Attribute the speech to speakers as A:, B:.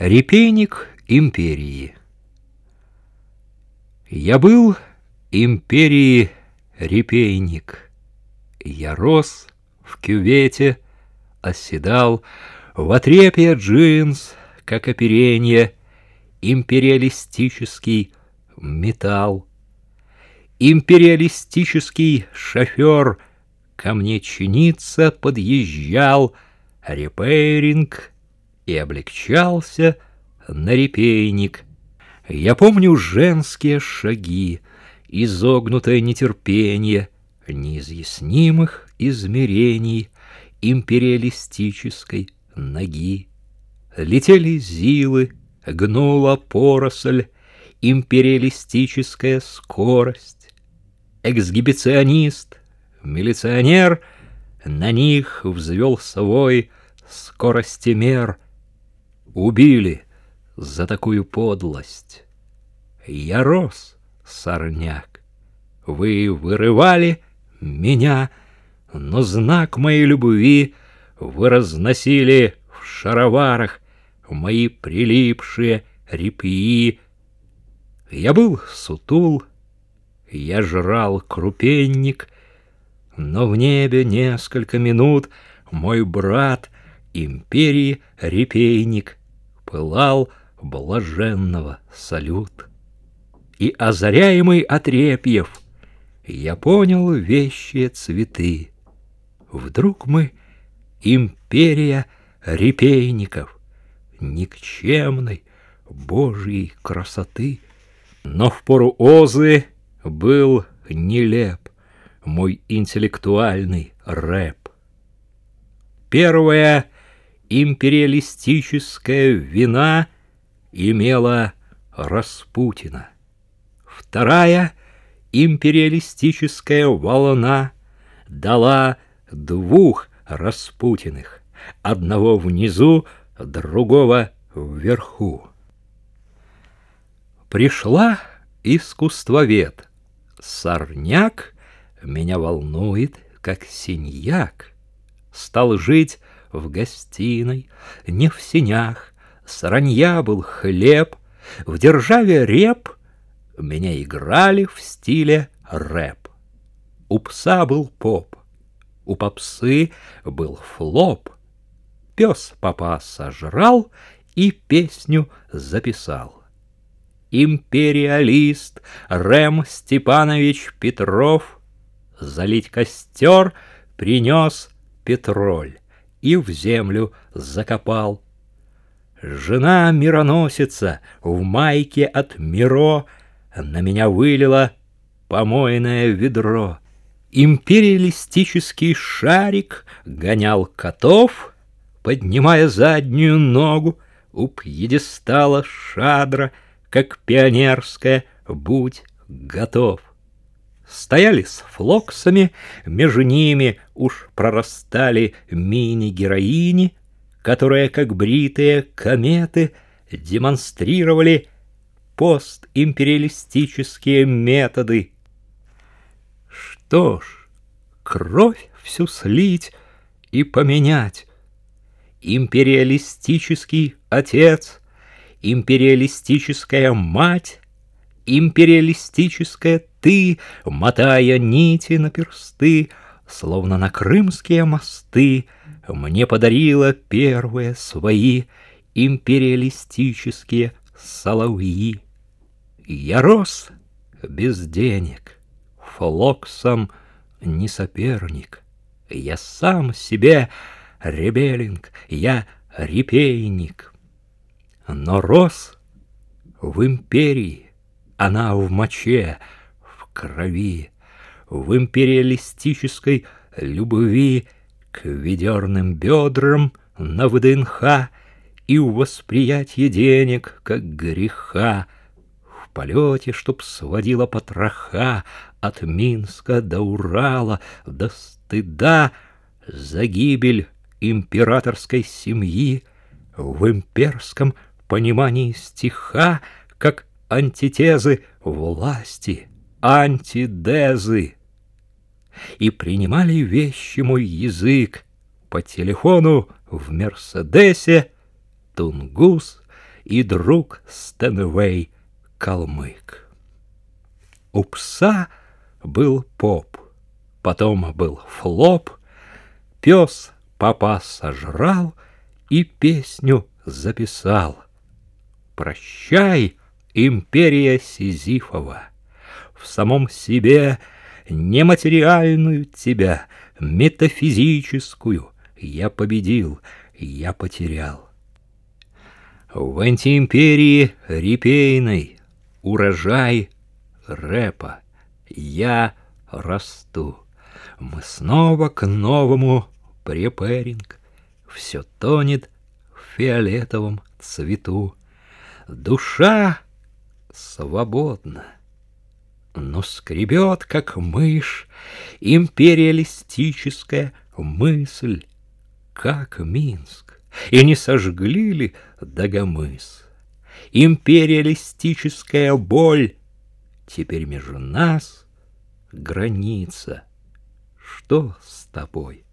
A: Репейник империи Я был империи репейник. Я рос в кювете, оседал в отрепье джинс, как оперенье, империалистический металл. Империалистический шофер ко мне чиниться подъезжал, репейринг и облегчался на репейник. Я помню женские шаги, изогнутое нетерпение неизъяснимых измерений империалистической ноги. Летели зилы, гнула поросль, империалистическая скорость. Эксгибиционист, милиционер на них взвел свой скоростемер. Убили за такую подлость. Я рос, сорняк, вы вырывали меня, но знак моей любви вы разносили в шароварах мои прилипшие репьи. Я был сутул, я жрал крупенник, но в небе несколько минут мой брат империи репейник пылал блаженного салют. И озаряемый отрепьев я понял вещие цветы. Вдруг мы империя репейников, никчемной божьей красоты. Но в пору Озы был нелеп мой интеллектуальный рэп. Первая империалистическая вина имела Распутина. Вторая империалистическая волна дала двух Распутиных, одного внизу, другого вверху. Пришла искусствовед. Сорняк меня волнует, как синьяк. Стал жить в гостиной, не в синях. Сранья был хлеб, в державе реп Меня играли в стиле рэп. У пса был поп, у попсы был флоп. Пес папа сожрал и песню записал. Империалист Рэм Степанович Петров Залить костер принес Петроль и в землю закопал. Жена мироносица в майке от Миро на меня вылила помойное ведро. Империалистический шарик гонял котов, поднимая заднюю ногу у пьедестала шадра, как пионерская «Будь готов». Стояли с флоксами, между ними уж прорастали мини-героини, которые, как бритые кометы, демонстрировали постимпериалистические методы. Что ж, кровь всю слить и поменять. Империалистический отец, империалистическая мать, империалистическая ты, мотая нити на персты, словно на крымские мосты, мне подарила первые свои империалистические соловьи. Я рос без денег, флоксом не соперник. Я сам себе ребелинг, я репейник. Но рос в империи, она в моче, в крови, в империалистической любви к ведерным бедрам на ВДНХ и в восприятии денег как греха, в полете, чтоб сводила потроха от Минска до Урала, до стыда за гибель императорской семьи в имперском понимании стиха, антитезы власти, антидезы. И принимали вещи мой язык по телефону в Мерседесе, Тунгус и друг Стэнвей калмык. У пса был поп, потом был флоп, пес папа сожрал и песню записал. Прощай, империя Сизифова, в самом себе нематериальную тебя, метафизическую, я победил, я потерял. В антиимперии репейной урожай рэпа я расту. Мы снова к новому препэринг. Все тонет в фиолетовом цвету. Душа свободна, но скребет, как мышь, империалистическая мысль, как Минск, и не сожгли ли Дагомыс. Империалистическая боль, теперь между нас граница. Что с тобой?